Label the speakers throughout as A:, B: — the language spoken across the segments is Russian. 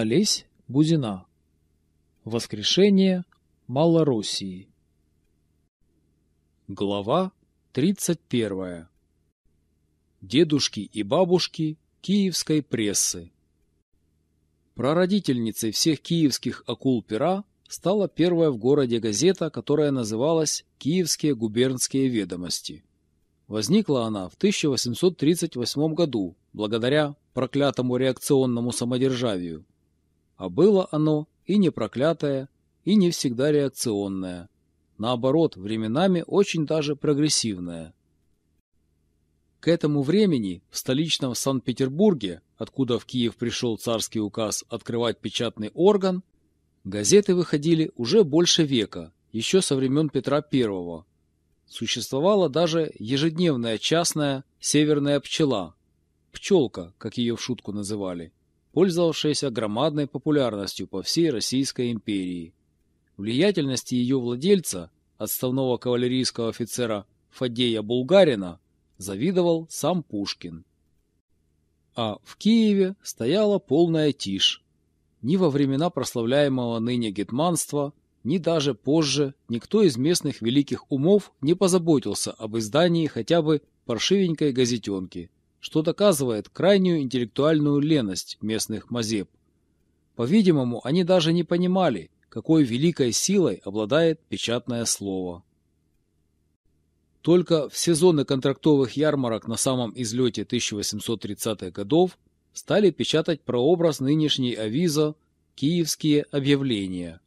A: Олесь Бузина. Воскрешение Малороссии. Глава 31. Дедушки и бабушки киевской прессы. Прародительницей всех киевских акул пера стала первая в городе газета, которая называлась «Киевские губернские ведомости». Возникла она в 1838 году благодаря проклятому реакционному самодержавию. А было оно и не проклятое, и не всегда реакционное. Наоборот, временами очень даже прогрессивное. К этому времени в столичном Санкт-Петербурге, откуда в Киев пришел царский указ открывать печатный орган, газеты выходили уже больше века, еще со времен Петра I, Существовала даже ежедневная частная «Северная пчела», «пчелка», как ее в шутку называли, пользовавшаяся громадной популярностью по всей Российской империи. Влиятельности ее владельца, отставного кавалерийского офицера Фадея Булгарина, завидовал сам Пушкин. А в Киеве стояла полная тишь. Ни во времена прославляемого ныне гетманства, ни даже позже никто из местных великих умов не позаботился об издании хотя бы паршивенькой газетенки, что доказывает крайнюю интеллектуальную леность местных мазеп. По-видимому, они даже не понимали, какой великой силой обладает печатное слово. Только в сезоны контрактовых ярмарок на самом излете 1830-х годов стали печатать прообраз нынешней авиза «Киевские объявления»,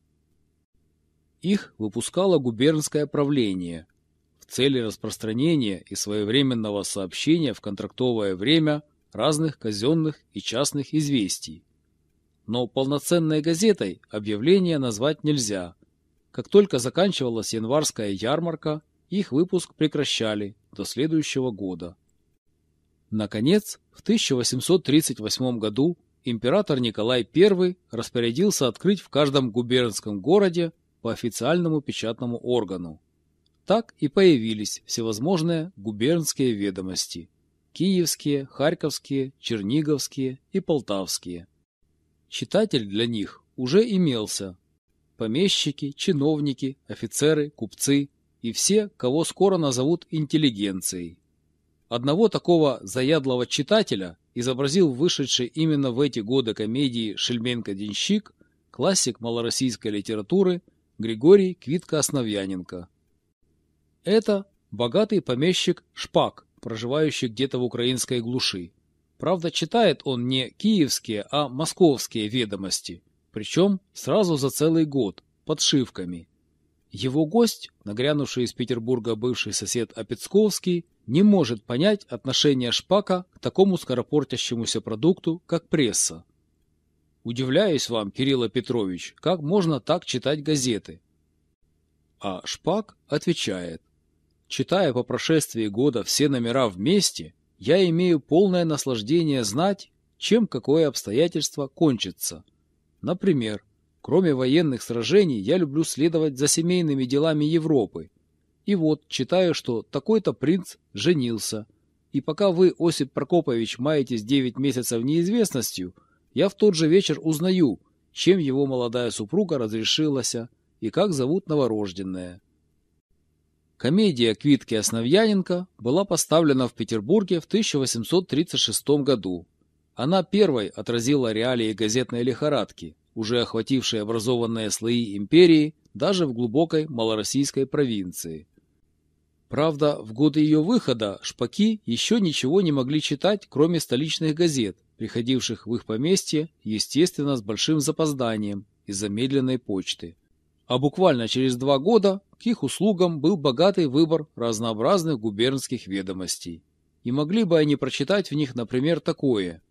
A: их выпускало губернское правление цели распространения и своевременного сообщения в контрактовое время разных казенных и частных известий. Но полноценной газетой объявление назвать нельзя. Как только заканчивалась январская ярмарка, их выпуск прекращали до следующего года. Наконец, в 1838 году император Николай I распорядился открыть в каждом губернском городе по официальному печатному органу. Так и появились всевозможные губернские ведомости – киевские, харьковские, черниговские и полтавские. Читатель для них уже имелся – помещики, чиновники, офицеры, купцы и все, кого скоро назовут интеллигенцией. Одного такого заядлого читателя изобразил вышедший именно в эти годы комедии «Шельменко-денщик» классик малороссийской литературы Григорий Квитко-Основьяненко. Это богатый помещик Шпак, проживающий где-то в украинской глуши. Правда, читает он не киевские, а московские ведомости, причем сразу за целый год, подшивками. Его гость, нагрянувший из Петербурга бывший сосед Опецковский, не может понять отношение Шпака к такому скоропортящемуся продукту, как пресса. Удивляюсь вам, Кирилл Петрович, как можно так читать газеты? А Шпак отвечает. Читая по прошествии года все номера вместе, я имею полное наслаждение знать, чем какое обстоятельство кончится. Например, кроме военных сражений, я люблю следовать за семейными делами Европы. И вот читаю, что такой-то принц женился. И пока вы, Осип Прокопович, маетесь 9 месяцев неизвестностью – я в тот же вечер узнаю, чем его молодая супруга разрешилась и как зовут новорожденное. Комедия Квитки Основьяненко была поставлена в Петербурге в 1836 году. Она первой отразила реалии газетной лихорадки, уже охватившей образованные слои империи даже в глубокой малороссийской провинции. Правда, в годы ее выхода шпаки еще ничего не могли читать, кроме столичных газет, приходивших в их поместье, естественно, с большим запозданием из-за медленной почты. А буквально через два года к их услугам был богатый выбор разнообразных губернских ведомостей. И могли бы они прочитать в них, например, такое.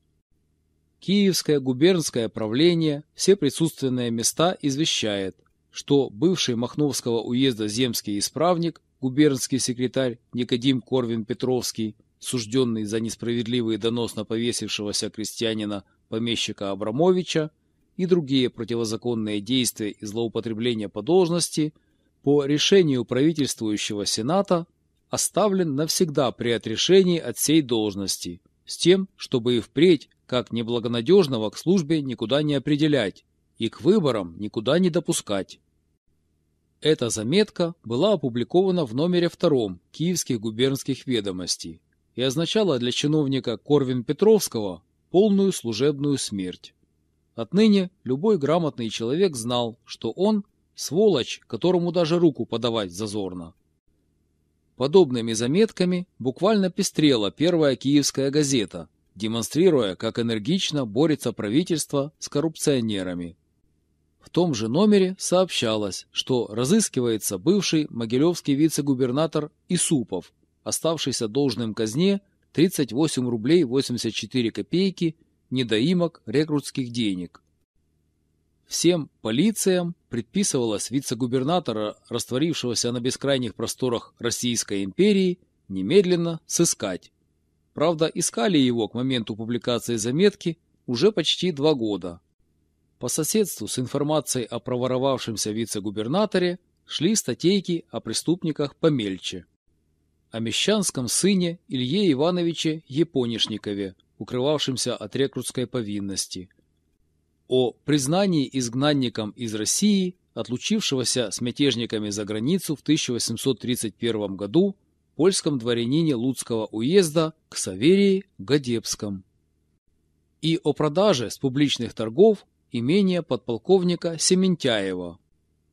A: Киевское губернское правление все присутственные места извещает, что бывший Махновского уезда земский исправник, губернский секретарь Никодим Корвин-Петровский, сужденный за несправедливый донос на повесившегося крестьянина помещика Абрамовича и другие противозаконные действия и злоупотребления по должности, по решению правительствующего Сената оставлен навсегда при отрешении от сей должности, с тем, чтобы и впредь, как неблагонадежного к службе никуда не определять и к выборам никуда не допускать. Эта заметка была опубликована в номере втором Киевских губернских ведомостей и означала для чиновника Корвин-Петровского полную служебную смерть. Отныне любой грамотный человек знал, что он – сволочь, которому даже руку подавать зазорно. Подобными заметками буквально пестрела первая киевская газета, демонстрируя, как энергично борется правительство с коррупционерами. В том же номере сообщалось, что разыскивается бывший могилевский вице-губернатор Исупов, оставшийся должным казне 38 рублей 84 копейки недоимок рекрутских денег. Всем полициям предписывалось вице-губернатора, растворившегося на бескрайних просторах Российской империи, немедленно сыскать. Правда, искали его к моменту публикации заметки уже почти два года. По соседству с информацией о проворовавшемся вице-губернаторе шли статейки о преступниках помельче. О мещанском сыне Илье Ивановиче Японишникове, укрывавшемся от рекрутской повинности – о признании изгнанником из России, отлучившегося с мятежниками за границу в 1831 году польском дворянине Луцкого уезда к Саверии Гадебском. И о продаже с публичных торгов имения подполковника Сементяева.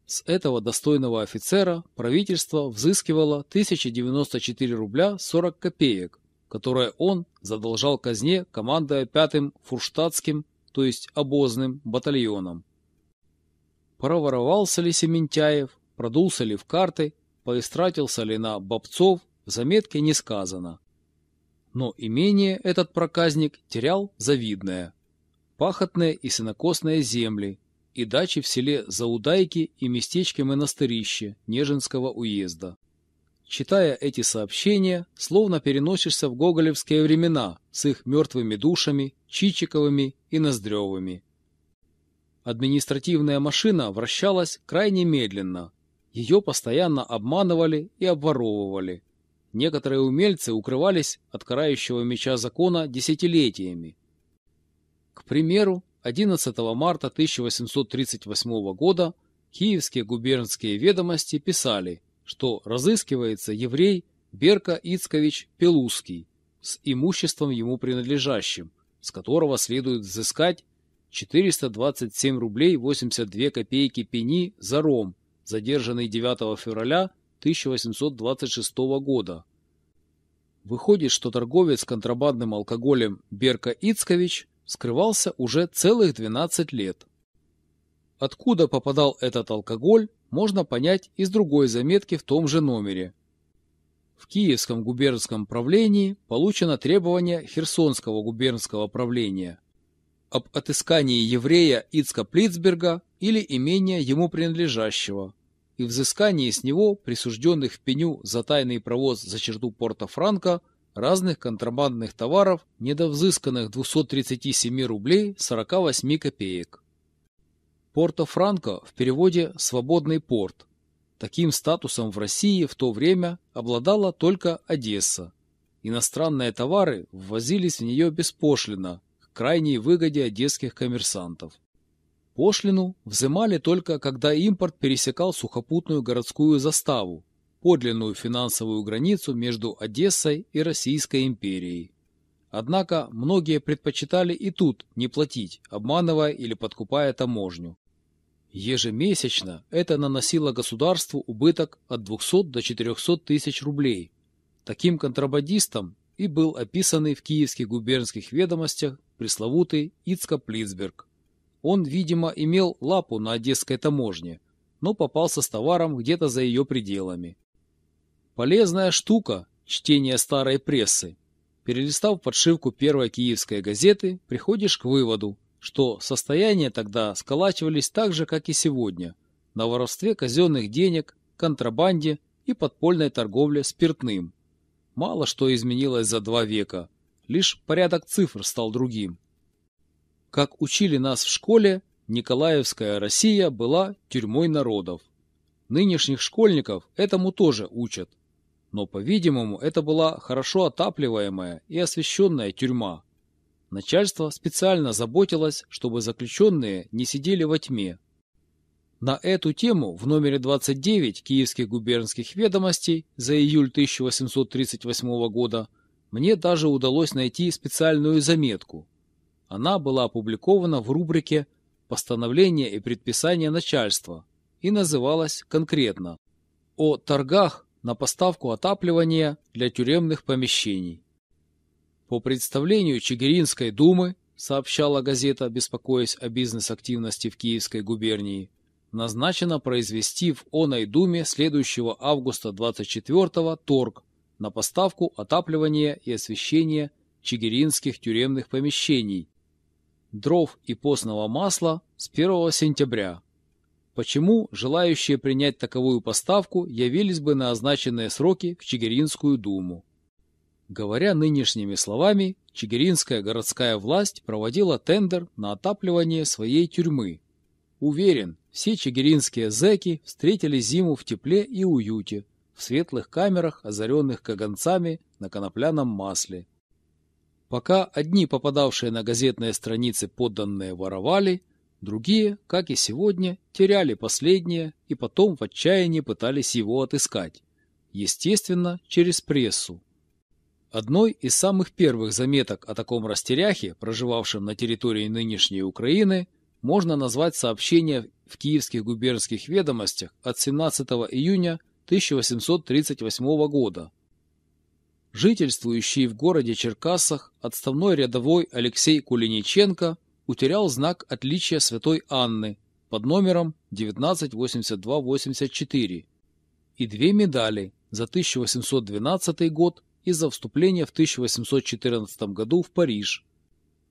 A: С этого достойного офицера правительство взыскивало 1094 рубля 40 копеек, которые он задолжал казне, командуя пятым фурштадтским то есть обозным батальоном. Проворовался ли Сементяев, продулся ли в карты, поистратился ли на бобцов, в заметке не сказано. Но имение этот проказник терял завидное. Пахотные и сенокосные земли, и дачи в селе Заудайки и местечке Монастырище Нежинского уезда. Читая эти сообщения, словно переносишься в гоголевские времена с их мертвыми душами, Чичиковыми и Ноздревыми. Административная машина вращалась крайне медленно. Ее постоянно обманывали и обворовывали. Некоторые умельцы укрывались от карающего меча закона десятилетиями. К примеру, 11 марта 1838 года киевские губернские ведомости писали – что разыскивается еврей Берка Ицкович Пелузский с имуществом ему принадлежащим, с которого следует взыскать 427 рублей 82 копейки пени за ром, задержанный 9 февраля 1826 года. Выходит, что торговец контрабандным алкоголем Берка Ицкович скрывался уже целых 12 лет. Откуда попадал этот алкоголь, можно понять из другой заметки в том же номере. В Киевском губернском правлении получено требование Херсонского губернского правления об отыскании еврея Ицка Плицберга или имения ему принадлежащего и взыскании с него присужденных в пеню за тайный провоз за черту порта Франка разных контрабандных товаров, недовзысканных 237 рублей 48 копеек. Порто-Франко в переводе «свободный порт». Таким статусом в России в то время обладала только Одесса. Иностранные товары ввозились в нее беспошлино, к крайней выгоде одесских коммерсантов. Пошлину взимали только, когда импорт пересекал сухопутную городскую заставу, подлинную финансовую границу между Одессой и Российской империей. Однако многие предпочитали и тут не платить, обманывая или подкупая таможню. Ежемесячно это наносило государству убыток от 200 до 400 тысяч рублей. Таким контрабандистом и был описанный в киевских губернских ведомостях пресловутый Ицка Плицберг. Он, видимо, имел лапу на одесской таможне, но попался с товаром где-то за ее пределами. Полезная штука – чтение старой прессы. Перелистав подшивку первой киевской газеты, приходишь к выводу, что состояния тогда сколачивались так же, как и сегодня, на воровстве казенных денег, контрабанде и подпольной торговле спиртным. Мало что изменилось за два века, лишь порядок цифр стал другим. Как учили нас в школе, Николаевская Россия была тюрьмой народов. Нынешних школьников этому тоже учат. Но, по-видимому, это была хорошо отапливаемая и освещенная тюрьма, Начальство специально заботилось, чтобы заключенные не сидели во тьме. На эту тему в номере 29 Киевских губернских ведомостей за июль 1838 года мне даже удалось найти специальную заметку. Она была опубликована в рубрике «Постановления и предписания начальства» и называлась конкретно «О торгах на поставку отапливания для тюремных помещений». По представлению Чигиринской думы, сообщала газета, беспокоясь о бизнес-активности в Киевской губернии, назначено произвести в оной думе следующего августа 24-го торг на поставку отапливания и освещения чигиринских тюремных помещений, дров и постного масла с 1 сентября. Почему желающие принять таковую поставку явились бы на означенные сроки в Чигиринскую думу? Говоря нынешними словами, Чигиринская городская власть проводила тендер на отапливание своей тюрьмы. Уверен, все чигиринские зэки встретили зиму в тепле и уюте, в светлых камерах, озаренных каганцами на конопляном масле. Пока одни попадавшие на газетные страницы подданные воровали, другие, как и сегодня, теряли последнее и потом в отчаянии пытались его отыскать. Естественно, через прессу. Одной из самых первых заметок о таком растеряхе, проживавшем на территории нынешней Украины, можно назвать сообщение в Киевских губернских ведомостях от 17 июня 1838 года. Жительствующий в городе Черкасах отставной рядовой Алексей Кулиниченко утерял знак отличия Святой Анны под номером 198284 и две медали за 1812 год из-за вступления в 1814 году в Париж.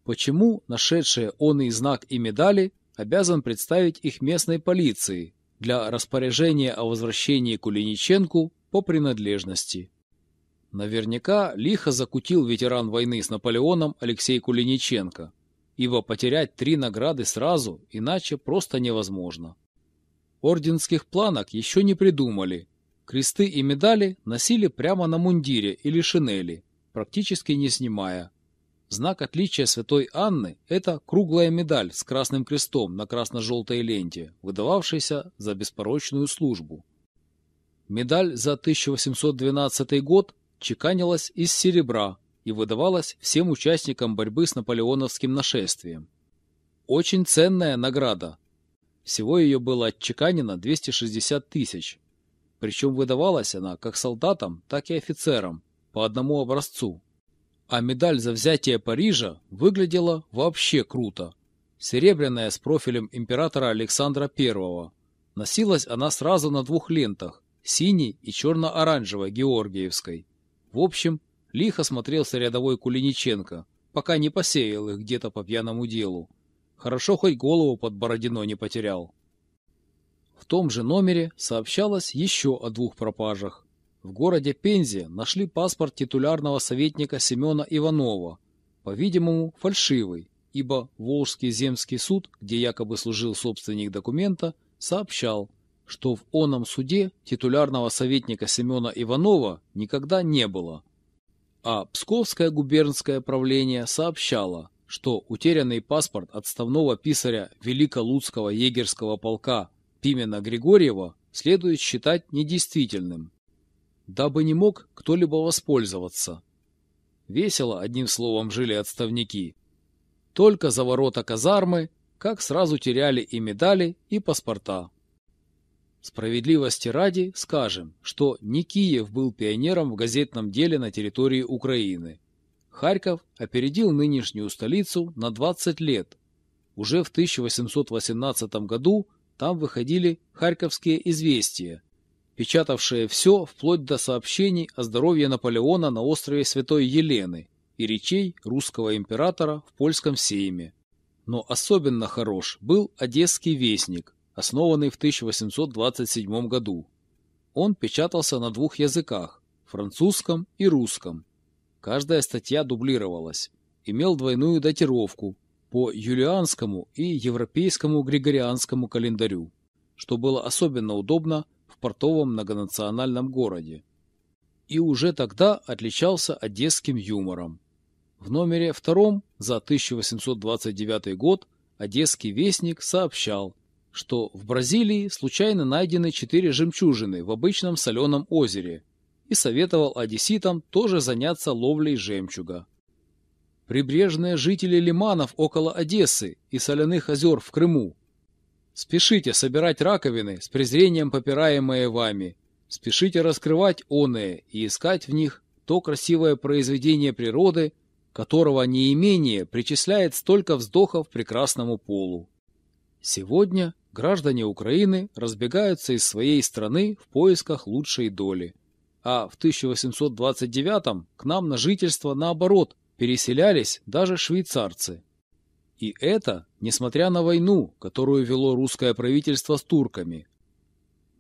A: Почему нашедшие он и знак и медали обязан представить их местной полиции для распоряжения о возвращении Кулиниченку по принадлежности? Наверняка лихо закутил ветеран войны с Наполеоном Алексей Кулиниченко, ибо потерять три награды сразу иначе просто невозможно. Орденских планок еще не придумали, Кресты и медали носили прямо на мундире или шинели, практически не снимая. Знак отличия святой Анны – это круглая медаль с красным крестом на красно-желтой ленте, выдававшаяся за беспорочную службу. Медаль за 1812 год чеканилась из серебра и выдавалась всем участникам борьбы с наполеоновским нашествием. Очень ценная награда. Всего ее было отчеканено 260 тысяч, причем выдавалась она как солдатам, так и офицерам, по одному образцу. А медаль за взятие Парижа выглядела вообще круто. Серебряная с профилем императора Александра I. Носилась она сразу на двух лентах, синей и черно-оранжевой Георгиевской. В общем, лихо смотрелся рядовой Кулиниченко, пока не посеял их где-то по пьяному делу. Хорошо хоть голову под Бородино не потерял. В том же номере сообщалось еще о двух пропажах. В городе Пензе нашли паспорт титулярного советника Семена Иванова, по-видимому, фальшивый, ибо Волжский земский суд, где якобы служил собственник документа, сообщал, что в оном суде титулярного советника Семена Иванова никогда не было. А Псковское губернское правление сообщало, что утерянный паспорт отставного писаря Великолуцкого егерского полка Пимена Григорьева следует считать недействительным, дабы не мог кто-либо воспользоваться. Весело, одним словом, жили отставники. Только за ворота казармы, как сразу теряли и медали, и паспорта. Справедливости ради скажем, что не Киев был пионером в газетном деле на территории Украины. Харьков опередил нынешнюю столицу на 20 лет. Уже в 1818 году там выходили «Харьковские известия», печатавшие все вплоть до сообщений о здоровье Наполеона на острове Святой Елены и речей русского императора в польском сейме. Но особенно хорош был «Одесский вестник», основанный в 1827 году. Он печатался на двух языках – французском и русском. Каждая статья дублировалась, имел двойную датировку по юлианскому и европейскому григорианскому календарю, что было особенно удобно в портовом многонациональном городе. И уже тогда отличался одесским юмором. В номере втором за 1829 год Одесский вестник сообщал, что в Бразилии случайно найдены четыре жемчужины в обычном соленом озере и советовал одесситам тоже заняться ловлей жемчуга. Прибрежные жители лиманов около Одессы и соляных озер в Крыму. Спешите собирать раковины, с презрением попираемые вами. Спешите раскрывать оные и искать в них то красивое произведение природы, которого неимение причисляет столько вздохов прекрасному полу. Сегодня граждане Украины разбегаются из своей страны в поисках лучшей доли. А в 1829 к нам на жительство, наоборот, переселялись даже швейцарцы. И это несмотря на войну, которую вело русское правительство с турками.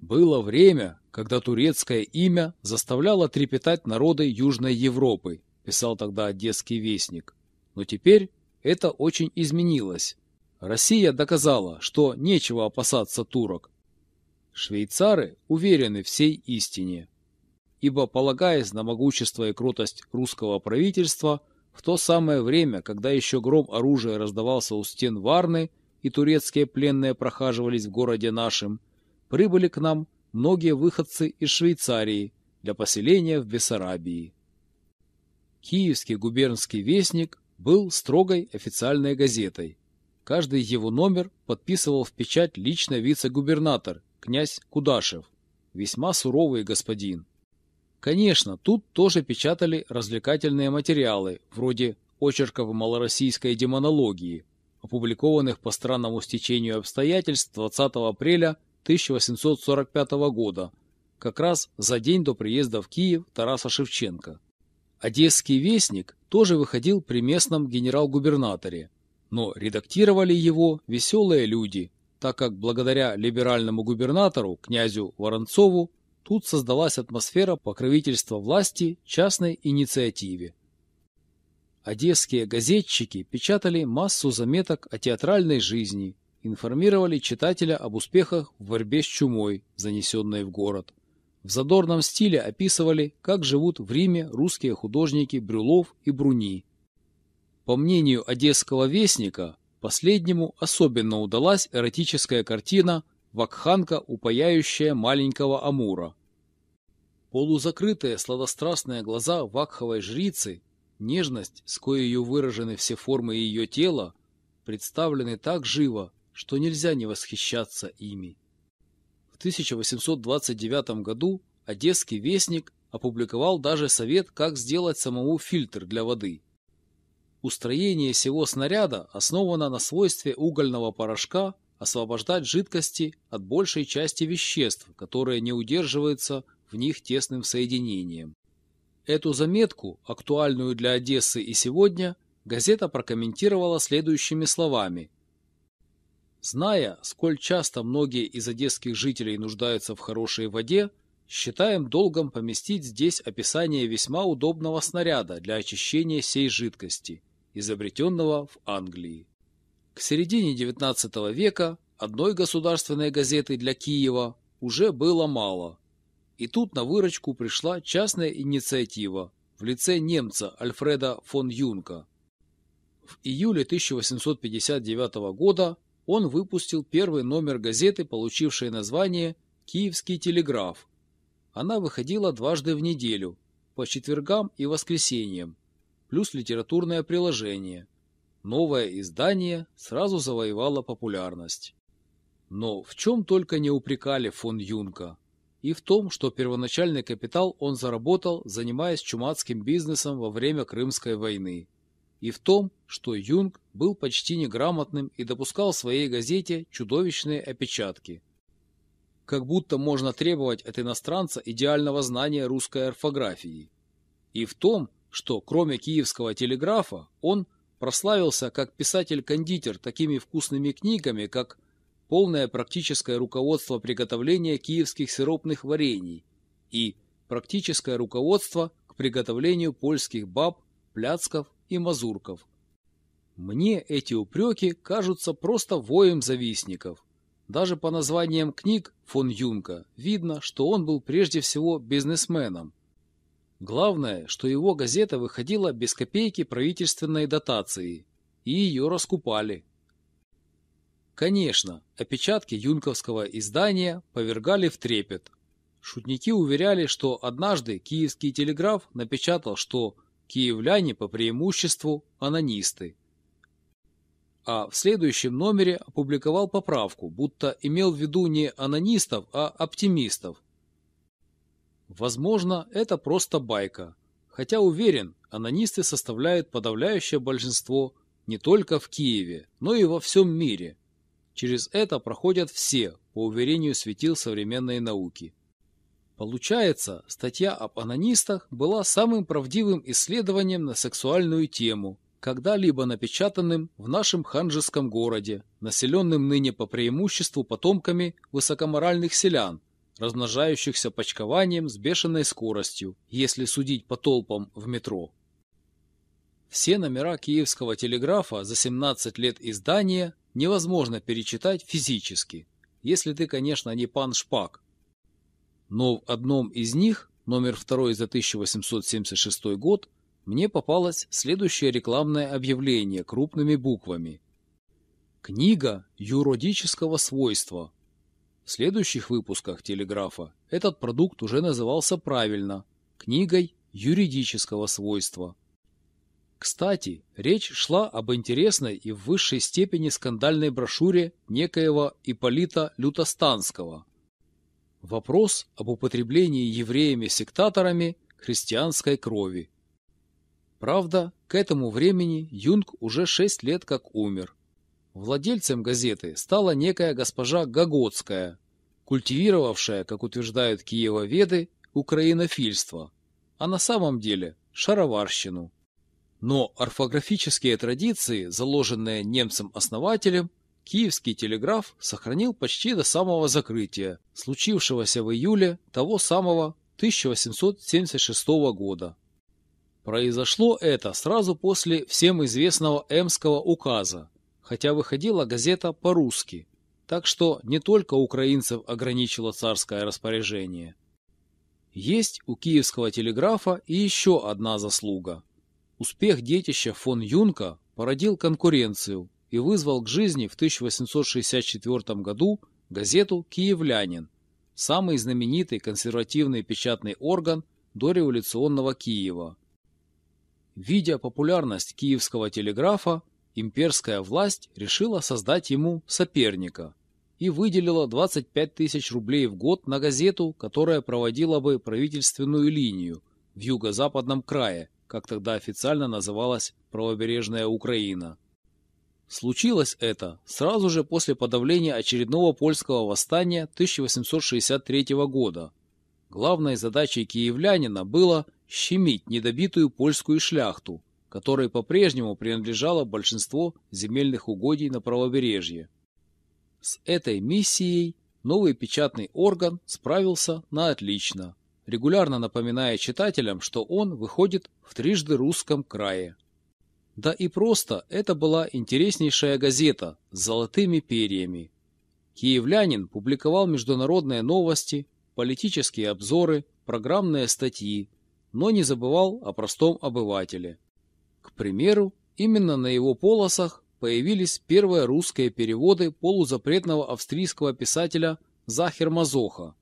A: Было время, когда турецкое имя заставляло трепетать народы Южной Европы, писал тогда Одесский вестник. Но теперь это очень изменилось. Россия доказала, что нечего опасаться турок. Швейцары уверены в всей истине. Ибо, полагаясь на могущество и крутость русского правительства, в то самое время, когда еще гром оружия раздавался у стен Варны и турецкие пленные прохаживались в городе нашем, прибыли к нам многие выходцы из Швейцарии для поселения в Бессарабии. Киевский губернский вестник был строгой официальной газетой, Каждый его номер подписывал в печать лично вице-губернатор, князь Кудашев, весьма суровый господин. Конечно, тут тоже печатали развлекательные материалы, вроде очерков малороссийской демонологии, опубликованных по странному стечению обстоятельств 20 апреля 1845 года, как раз за день до приезда в Киев Тараса Шевченко. Одесский вестник тоже выходил при местном генерал-губернаторе, но редактировали его веселые люди, так как благодаря либеральному губернатору, князю Воронцову, тут создалась атмосфера покровительства власти частной инициативе. Одесские газетчики печатали массу заметок о театральной жизни, информировали читателя об успехах в борьбе с чумой, занесенной в город. В задорном стиле описывали, как живут в Риме русские художники Брюлов и Бруни, по мнению одесского вестника, последнему особенно удалась эротическая картина «Вакханка, упаяющая маленького Амура». Полузакрытые сладострастные глаза вакховой жрицы, нежность, с коей выражены все формы ее тела, представлены так живо, что нельзя не восхищаться ими. В 1829 году Одесский вестник опубликовал даже совет, как сделать самому фильтр для воды – Устроение всего снаряда основано на свойстве угольного порошка освобождать жидкости от большей части веществ, которые не удерживаются в них тесным соединением. Эту заметку, актуальную для Одессы и сегодня, газета прокомментировала следующими словами. Зная, сколь часто многие из одесских жителей нуждаются в хорошей воде, считаем долгом поместить здесь описание весьма удобного снаряда для очищения сей жидкости – изобретенного в Англии. К середине XIX века одной государственной газеты для Киева уже было мало. И тут на выручку пришла частная инициатива в лице немца Альфреда фон Юнка. В июле 1859 года он выпустил первый номер газеты, получившей название «Киевский телеграф». Она выходила дважды в неделю, по четвергам и воскресеньям, плюс литературное приложение. Новое издание сразу завоевало популярность. Но в чем только не упрекали фон Юнка. И в том, что первоначальный капитал он заработал, занимаясь чумацким бизнесом во время Крымской войны. И в том, что Юнг был почти неграмотным и допускал в своей газете чудовищные опечатки. Как будто можно требовать от иностранца идеального знания русской орфографии. И в том, что кроме киевского телеграфа он прославился как писатель-кондитер такими вкусными книгами, как «Полное практическое руководство приготовления киевских сиропных варений» и «Практическое руководство к приготовлению польских баб, пляцков и мазурков». Мне эти упреки кажутся просто воем завистников. Даже по названиям книг фон Юнка видно, что он был прежде всего бизнесменом, Главное, что его газета выходила без копейки правительственной дотации, и ее раскупали. Конечно, опечатки юнковского издания повергали в трепет. Шутники уверяли, что однажды киевский телеграф напечатал, что киевляне по преимуществу анонисты. А в следующем номере опубликовал поправку, будто имел в виду не анонистов, а оптимистов, Возможно, это просто байка. Хотя уверен, анонисты составляют подавляющее большинство не только в Киеве, но и во всем мире. Через это проходят все, по уверению светил современной науки. Получается, статья об анонистах была самым правдивым исследованием на сексуальную тему, когда-либо напечатанным в нашем ханжеском городе, населенным ныне по преимуществу потомками высокоморальных селян, размножающихся почкованием с бешеной скоростью, если судить по толпам в метро. Все номера киевского телеграфа за 17 лет издания невозможно перечитать физически, если ты, конечно, не пан Шпак. Но в одном из них, номер второй за 1876 год, мне попалось следующее рекламное объявление крупными буквами. Книга юридического свойства, в следующих выпусках «Телеграфа» этот продукт уже назывался правильно – книгой юридического свойства. Кстати, речь шла об интересной и в высшей степени скандальной брошюре некоего Ипполита Лютостанского. Вопрос об употреблении евреями-сектаторами христианской крови. Правда, к этому времени Юнг уже шесть лет как умер. Владельцем газеты стала некая госпожа Гаготская, культивировавшая, как утверждают киевоведы, украинофильство, а на самом деле шароварщину. Но орфографические традиции, заложенные немцем-основателем, Киевский телеграф сохранил почти до самого закрытия, случившегося в июле того самого 1876 года. Произошло это сразу после всем известного Эмского указа, хотя выходила газета по-русски, так что не только украинцев ограничило царское распоряжение. Есть у киевского телеграфа и еще одна заслуга. Успех детища фон Юнка породил конкуренцию и вызвал к жизни в 1864 году газету «Киевлянин», самый знаменитый консервативный печатный орган дореволюционного Киева. Видя популярность киевского телеграфа, имперская власть решила создать ему соперника и выделила 25 тысяч рублей в год на газету, которая проводила бы правительственную линию в юго-западном крае, как тогда официально называлась правобережная Украина. Случилось это сразу же после подавления очередного польского восстания 1863 года. Главной задачей киевлянина было щемить недобитую польскую шляхту, которой по-прежнему принадлежало большинство земельных угодий на правобережье. С этой миссией новый печатный орган справился на отлично, регулярно напоминая читателям, что он выходит в трижды русском крае. Да и просто это была интереснейшая газета с золотыми перьями. Киевлянин публиковал международные новости, политические обзоры, программные статьи, но не забывал о простом обывателе. Примеру, именно на его полосах появились первые русские переводы полузапретного австрийского писателя Захер Мазоха.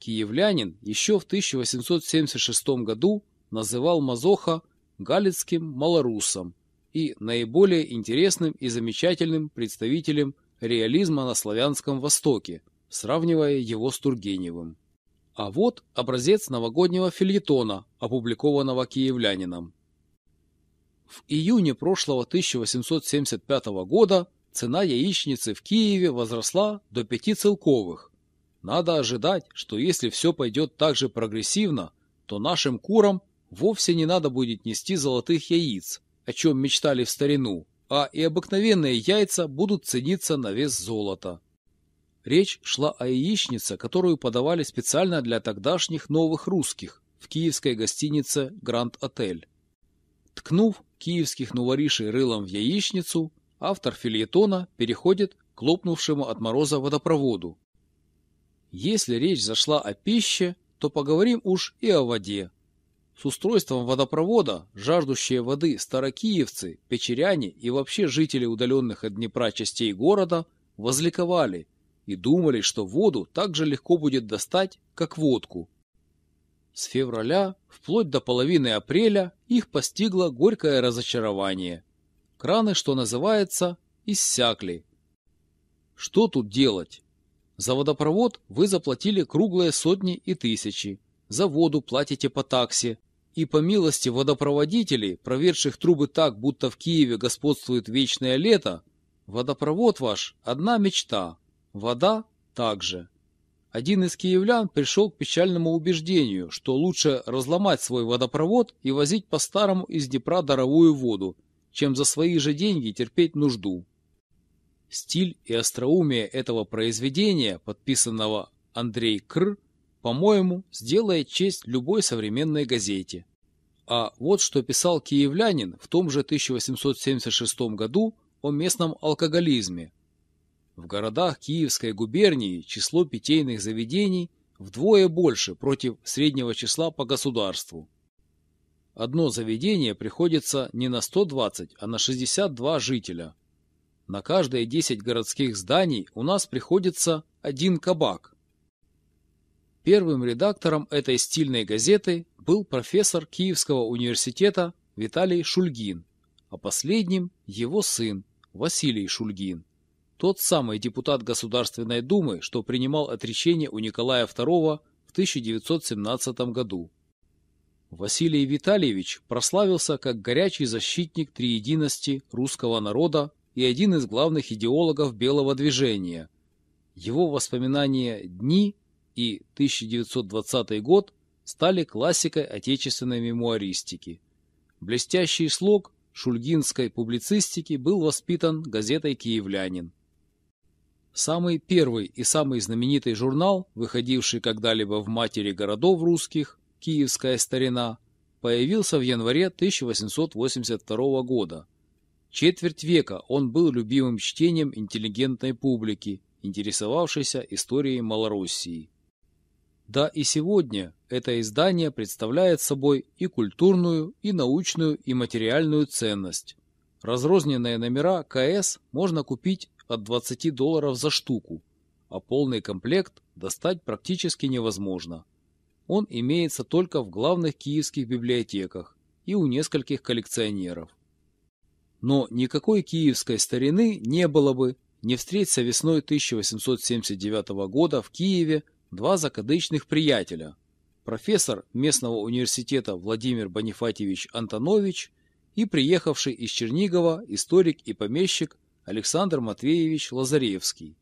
A: Киевлянин еще в 1876 году называл Мазоха галицким малорусом и наиболее интересным и замечательным представителем реализма на Славянском Востоке, сравнивая его с Тургеневым. А вот образец новогоднего фильетона, опубликованного киевлянином. В июне прошлого 1875 года цена яичницы в Киеве возросла до 5 целковых. Надо ожидать, что если все пойдет так же прогрессивно, то нашим курам вовсе не надо будет нести золотых яиц, о чем мечтали в старину, а и обыкновенные яйца будут цениться на вес золота. Речь шла о яичнице, которую подавали специально для тогдашних новых русских в киевской гостинице «Гранд Отель». Ткнув киевских новоришей рылом в яичницу, автор фильетона переходит к лопнувшему от мороза водопроводу. Если речь зашла о пище, то поговорим уж и о воде. с устройством водопровода жаждущие воды старокиевцы, печеряне и вообще жители удаленных от Днепра частей города возликовали и думали, что воду так же легко будет достать, как водку. С февраля вплоть до половины апреля их постигло горькое разочарование. Краны, что называется, иссякли. Что тут делать? За водопровод вы заплатили круглые сотни и тысячи, за воду платите по таксе, и по милости водопроводителей, проверших трубы так, будто в Киеве господствует вечное лето, водопровод ваш – одна мечта, вода – также. Один из киевлян пришел к печальному убеждению, что лучше разломать свой водопровод и возить по-старому из Днепра даровую воду, чем за свои же деньги терпеть нужду. Стиль и остроумие этого произведения, подписанного Андрей Кр, по-моему, сделает честь любой современной газете. А вот что писал киевлянин в том же 1876 году о местном алкоголизме. В городах Киевской губернии число питейных заведений вдвое больше против среднего числа по государству. Одно заведение приходится не на 120, а на 62 жителя. На каждые 10 городских зданий у нас приходится один кабак. Первым редактором этой стильной газеты был профессор Киевского университета Виталий Шульгин, а последним его сын Василий Шульгин, тот самый депутат Государственной Думы, что принимал отречение у Николая II в 1917 году. Василий Витальевич прославился как горячий защитник триединости русского народа и один из главных идеологов белого движения. Его воспоминания «Дни» и 1920 год стали классикой отечественной мемуаристики. Блестящий слог шульгинской публицистики был воспитан газетой «Киевлянин». Самый первый и самый знаменитый журнал, выходивший когда-либо в матери городов русских, «Киевская старина», появился в январе 1882 года. Четверть века он был любимым чтением интеллигентной публики, интересовавшейся историей Малороссии. Да и сегодня это издание представляет собой и культурную, и научную, и материальную ценность. Разрозненные номера КС можно купить от 20 долларов за штуку, а полный комплект достать практически невозможно. Он имеется только в главных киевских библиотеках и у нескольких коллекционеров. Но никакой киевской старины не было бы, не встреться весной 1879 года в Киеве два закадычных приятеля, профессор местного университета Владимир Бонифатьевич Антонович и приехавший из Чернигова историк и помещик Александр Матвеевич Лазаревский.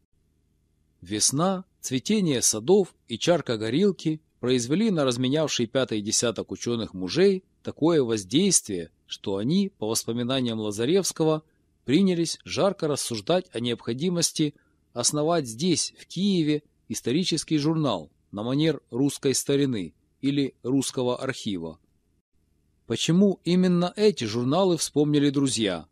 A: Весна, цветение садов и чарка горилки произвели на разменявший пятый десяток ученых мужей такое воздействие, что они, по воспоминаниям Лазаревского, принялись жарко рассуждать о необходимости основать здесь, в Киеве, исторический журнал на манер русской старины или русского архива. Почему именно эти журналы вспомнили друзья?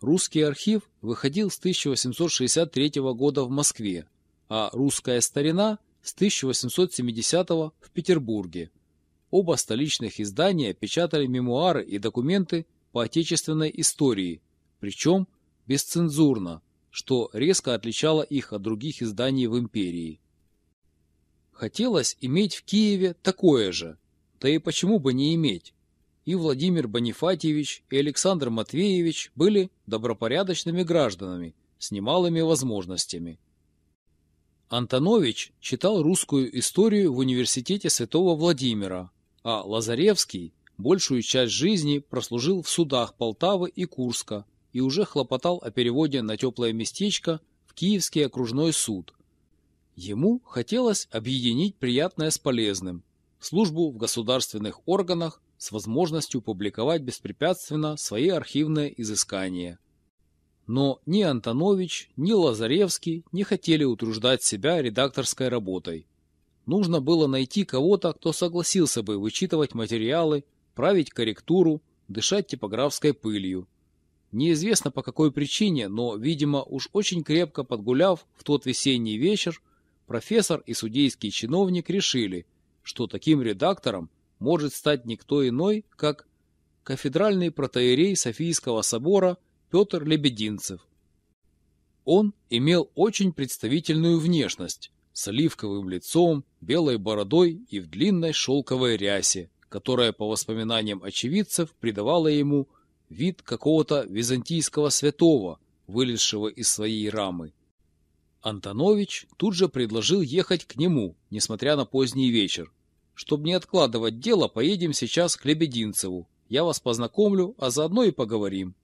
A: Русский архив выходил с 1863 года в Москве, а русская старина с 1870 в Петербурге. Оба столичных издания печатали мемуары и документы по отечественной истории, причем бесцензурно, что резко отличало их от других изданий в империи. Хотелось иметь в Киеве такое же. Да и почему бы не иметь? И Владимир Бонифатьевич, и Александр Матвеевич были добропорядочными гражданами с немалыми возможностями. Антонович читал русскую историю в университете Святого Владимира, а Лазаревский большую часть жизни прослужил в судах Полтавы и Курска и уже хлопотал о переводе на теплое местечко в Киевский окружной суд – Ему хотелось объединить приятное с полезным, службу в государственных органах с возможностью публиковать беспрепятственно свои архивные изыскания. Но ни Антонович, ни Лазаревский не хотели утруждать себя редакторской работой. Нужно было найти кого-то, кто согласился бы вычитывать материалы, править корректуру, дышать типографской пылью. Неизвестно по какой причине, но, видимо, уж очень крепко подгуляв в тот весенний вечер, профессор и судейский чиновник решили, что таким редактором может стать никто иной, как кафедральный протоиерей Софийского собора Петр Лебединцев. Он имел очень представительную внешность, с оливковым лицом, белой бородой и в длинной шелковой рясе, которая, по воспоминаниям очевидцев, придавала ему вид какого-то византийского святого, вылезшего из своей рамы. Антонович тут же предложил ехать к нему, несмотря на поздний вечер. Чтобы не откладывать дело, поедем сейчас к Лебединцеву. Я вас познакомлю, а заодно и поговорим.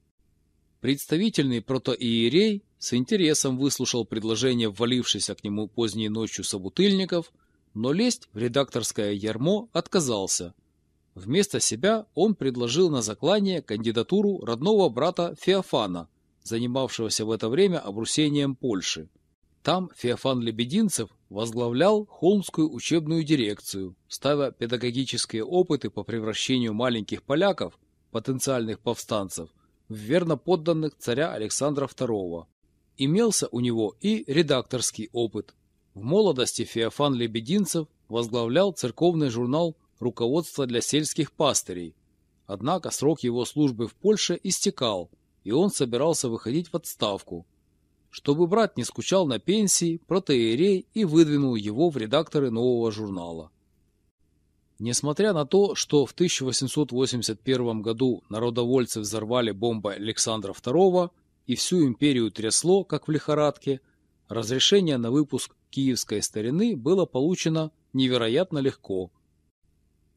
A: Представительный протоиерей с интересом выслушал предложение ввалившихся к нему поздней ночью собутыльников, но лезть в редакторское ярмо отказался. Вместо себя он предложил на заклание кандидатуру родного брата Феофана, занимавшегося в это время обрусением Польши. Там Феофан Лебединцев возглавлял Холмскую учебную дирекцию, ставя педагогические опыты по превращению маленьких поляков, потенциальных повстанцев, в верно подданных царя Александра II. Имелся у него и редакторский опыт. В молодости Феофан Лебединцев возглавлял церковный журнал «Руководство для сельских пастырей». Однако срок его службы в Польше истекал, и он собирался выходить в отставку – чтобы брат не скучал на пенсии, протеерей и выдвинул его в редакторы нового журнала. Несмотря на то, что в 1881 году народовольцы взорвали бомбой Александра II и всю империю трясло, как в лихорадке, разрешение на выпуск киевской старины было получено невероятно легко.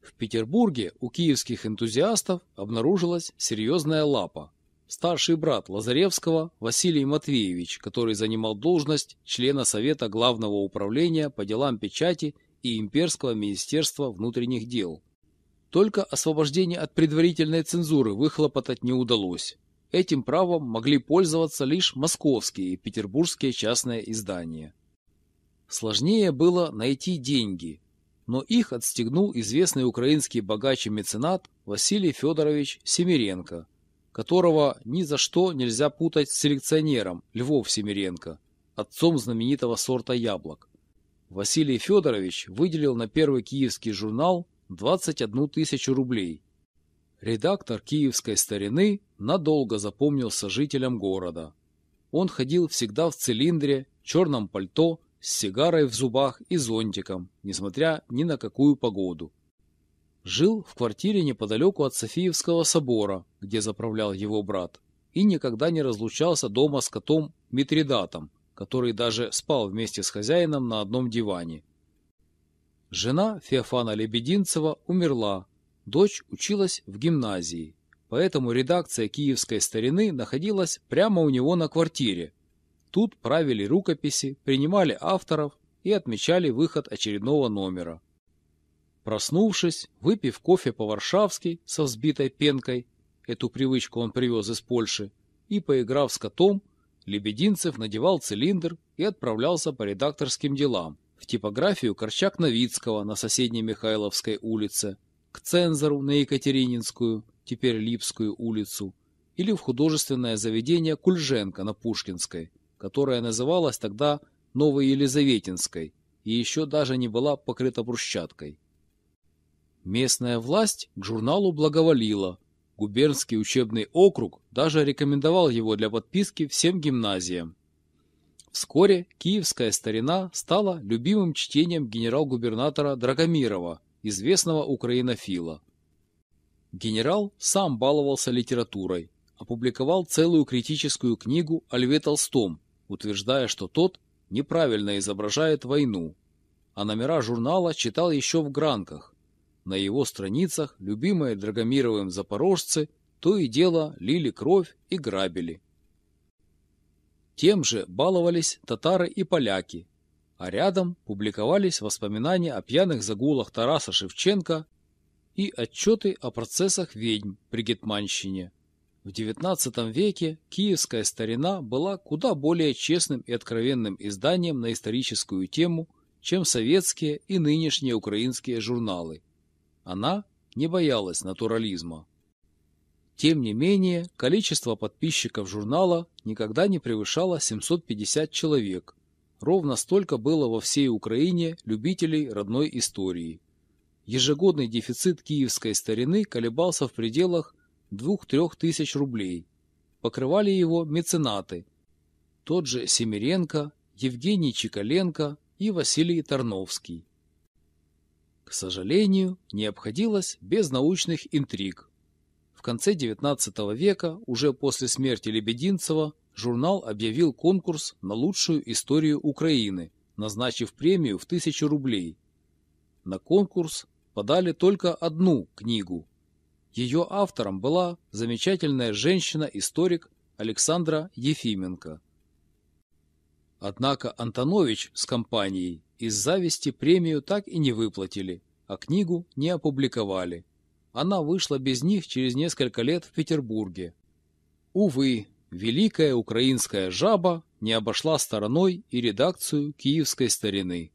A: В Петербурге у киевских энтузиастов обнаружилась серьезная лапа старший брат Лазаревского Василий Матвеевич, который занимал должность члена Совета Главного управления по делам печати и Имперского министерства внутренних дел. Только освобождение от предварительной цензуры выхлопотать не удалось. Этим правом могли пользоваться лишь московские и петербургские частные издания. Сложнее было найти деньги, но их отстегнул известный украинский богач и меценат Василий Федорович Семиренко – которого ни за что нельзя путать с селекционером Львов Семиренко, отцом знаменитого сорта яблок. Василий Федорович выделил на первый киевский журнал 21 тысячу рублей. Редактор киевской старины надолго запомнился жителям города. Он ходил всегда в цилиндре, черном пальто, с сигарой в зубах и зонтиком, несмотря ни на какую погоду. Жил в квартире неподалеку от Софиевского собора, где заправлял его брат, и никогда не разлучался дома с котом Митридатом, который даже спал вместе с хозяином на одном диване. Жена Феофана Лебединцева умерла, дочь училась в гимназии, поэтому редакция киевской старины находилась прямо у него на квартире. Тут правили рукописи, принимали авторов и отмечали выход очередного номера. Проснувшись, выпив кофе по-варшавски со взбитой пенкой, эту привычку он привез из Польши, и поиграв с котом, Лебединцев надевал цилиндр и отправлялся по редакторским делам в типографию Корчак-Новицкого на соседней Михайловской улице, к цензору на Екатерининскую, теперь Липскую улицу, или в художественное заведение Кульженко на Пушкинской, которое называлось тогда Новой Елизаветинской и еще даже не была покрыта брусчаткой. Местная власть к журналу благоволила. Губернский учебный округ даже рекомендовал его для подписки всем гимназиям. Вскоре киевская старина стала любимым чтением генерал-губернатора Драгомирова, известного украинофила. Генерал сам баловался литературой, опубликовал целую критическую книгу о Льве Толстом, утверждая, что тот неправильно изображает войну. А номера журнала читал еще в гранках, на его страницах любимые Драгомировым запорожцы то и дело лили кровь и грабили. Тем же баловались татары и поляки, а рядом публиковались воспоминания о пьяных загулах Тараса Шевченко и отчеты о процессах ведьм при Гетманщине. В XIX веке киевская старина была куда более честным и откровенным изданием на историческую тему, чем советские и нынешние украинские журналы. Она не боялась натурализма. Тем не менее, количество подписчиков журнала никогда не превышало 750 человек. Ровно столько было во всей Украине любителей родной истории. ежегодный дефицит киевской старины колебался в пределах 2-3 тысяч рублей. Покрывали его меценаты. Тот же Семиренко, Евгений Чикаленко и Василий Тарновский. К сожалению, не обходилось без научных интриг. В конце XIX века, уже после смерти Лебединцева, журнал объявил конкурс на лучшую историю Украины, назначив премию в тысячу рублей. На конкурс подали только одну книгу. Ее автором была замечательная женщина-историк Александра Ефименко. Однако Антонович с компанией из зависти премию так и не выплатили, а книгу не опубликовали. Она вышла без них через несколько лет в Петербурге. Увы, великая украинская жаба не обошла стороной и редакцию киевской старины.